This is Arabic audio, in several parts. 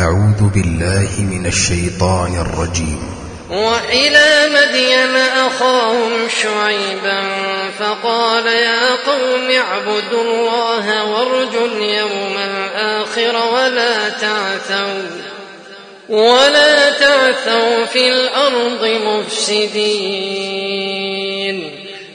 أعوذ بالله من الشيطان الرجيم. وإلى مدين أخاهم شعيبا فقال يا قوم اعبدوا الله وارجوا اليوم الآخر ولا تعثوا ولا تعثوا في الأرض مفسدين.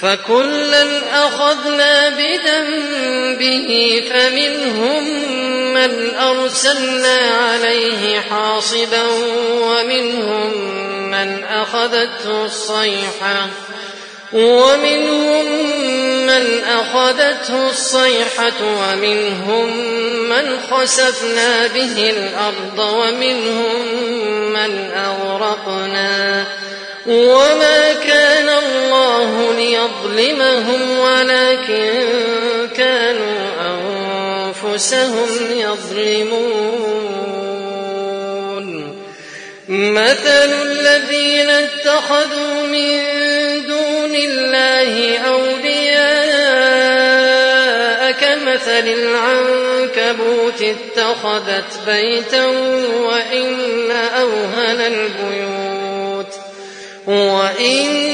فكلا أخذنا بذنبه فمنهم من أرسلنا عليه حاصبا ومنهم من أخذته الصيحة ومنهم من أخذته الصيحة ومنهم من خسفنا به الأرض ومنهم من أغرقنا وما كان ليظلمهم ولكن كانوا أنفسهم يظلمون مثل الذين اتخذوا من دون الله أولياء كمثل العنكبوت اتخذت بيتا وإن أوهن البيوت وإن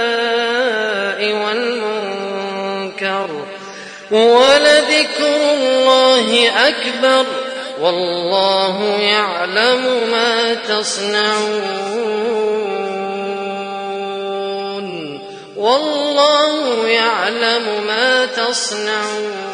ولذكر الله أكبر والله يعلم ما تصنعون والله يعلم ما تصنعون